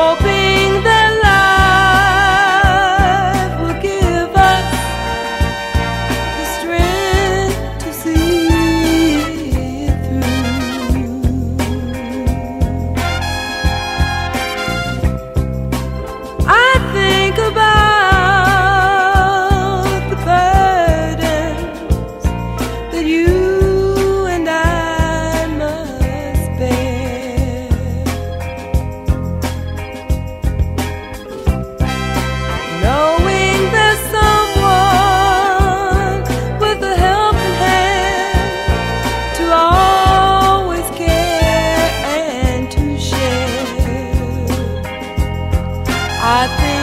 Oh. I think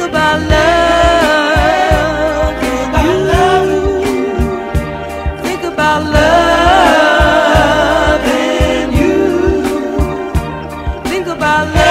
about love. Think about you love. Think about love you. Think about love.